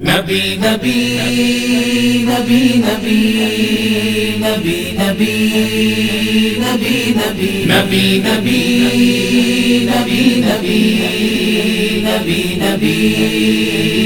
نبي نبي نبي نبي نبي نبي نبي نبي نبي نبي نبي نبي نبي نبي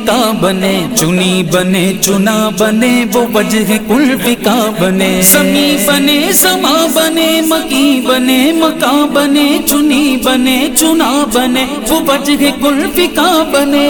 مکا بنے، چنی بنے، چنا بنے، وہ وجہ کل فکا بنے۔ زمیں بنے زما بنے، مکی بنے، مکا بنے، چنی بنے، چنا بنے، وہ وجہ کل فکا بنے۔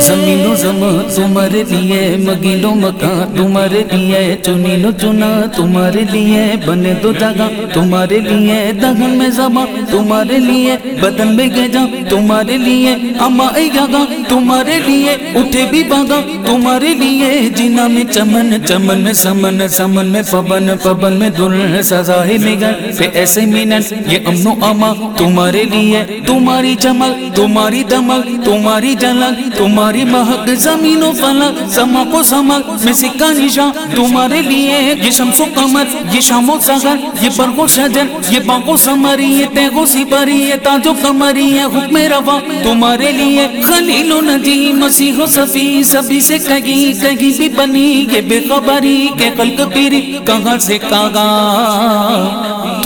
زمین و زما تمہارے لیے مگیلو مکا تمہارے لیے، چنی لو چنا تمہارے لیے، بنے دو جگہ تمہارے لیے دگن میں زباں تمہارے لیے، بدن میں گجا تمہارے لیے، اما گا تمہارے لیے۔ اٹھے بھی باگا تمہارے لیے۔ جنا میں چمن چمن میں سمن سمن میں پبن پبن میں دل سزا ہے مگر پھر ایسے مینن، یہ امن و اما تمہارے لیے۔ تمہاری چمل تمہاری دمل تمہاری جلل تمہاری مہک زمین و فلک سما کو سمل میں سکا نشان تمہارے لیے۔ یہ شمس و قمر، یہ شام و سغر یہ برق و شجر، یہ باغ و سمری، یہ تیغ و سپری، یہ تاج و کمری یہ حکم روا تمہارے لیے۔ خلیل و نجی مسیح و صفی سبھی سے کہیں کہیں بھی بنی، یہ بے خبری کے خلق پیری کہاں سے کہاں؟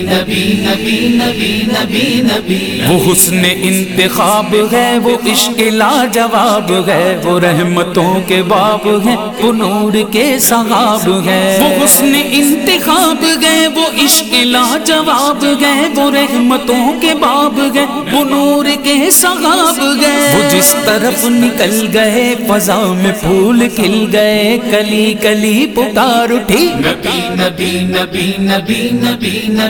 نبی نبی نبی نبی نبی وہ حسن انتخاب ہے، وہ عشق لاجواب ہے، وہ رحمتوں کے باب ہے وہ نور کے صحاب ہے وہ حسن انتخاب ہے، وہ عشق لاجواب ہے، وہ رحمتوں کے باب ہے وہ نور کے صحاب ہے وہ جس طرف نکل گئے، فضا میں پھول کھل گئے، کلی کلی پکار اٹھی۔ نبی نبی نبی نبی نبی نبی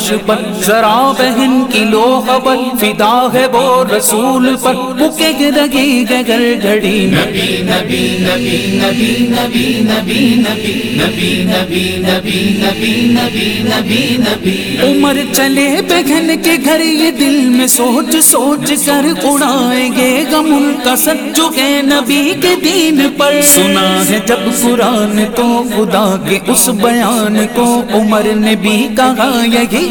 عرش پر ذرا بہن کی لو خبر فدا ہے وہ رسول پر بکے رگی گگر گھڑی نبی نبی نبی نبی نبی نبی نبی نبی نبی نبی نبی نبی نبی نبی عمر چلے بہن کے گھر یہ دل میں سوچ سوچ کر اڑائیں گے غم ان کا سچو کے نبی کے دین پر سنا ہے جب قرآن تو خدا کے اس بیان کو عمر نے بھی کہا یہی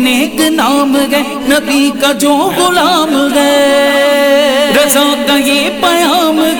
نیک نام گئے نبی کا جو غلام گئے رضا کا یہ پیام گئے